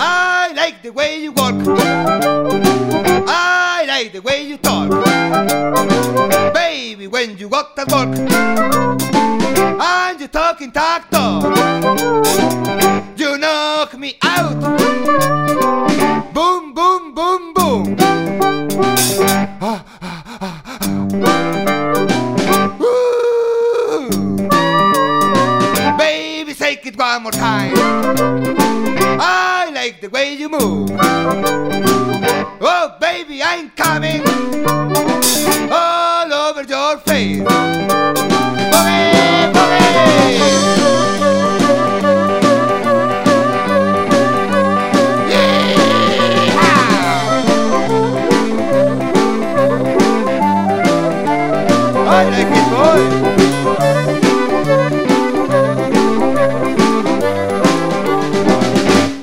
I like the way you walk. I like the way you talk. Baby, when you walk that walk. And you talking talk talk. You knock me out. Boom, boom, boom, boom. Ooh. Baby, take it one more time. I like the way you move. Oh, baby, I'm coming over your face.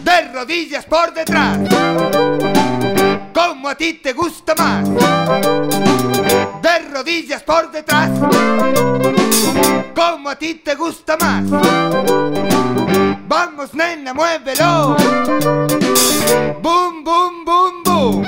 De rodillas por detrás, como a ti te gusta más, rodillas por detrás, como a ti te gusta más. Vamos nena, muévelo. Boom, boom, boom, boom.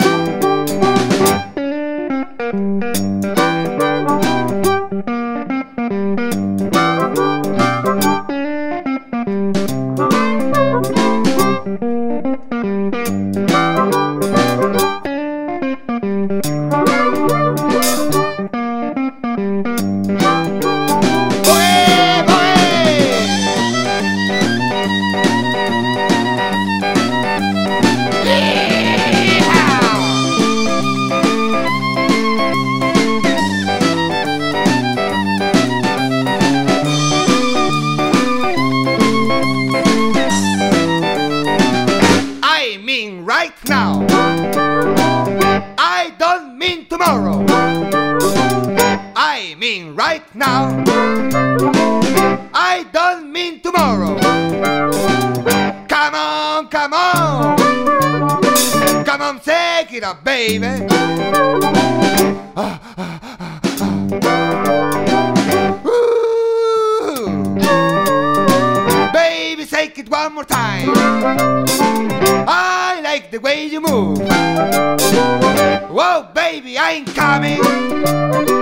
Tomorrow. I mean right now. I don't mean tomorrow. Come on, come on. Come on, take it up, baby. Baby, take it one more time. I like the way you move. Whoa, baby, I ain't coming. Oh,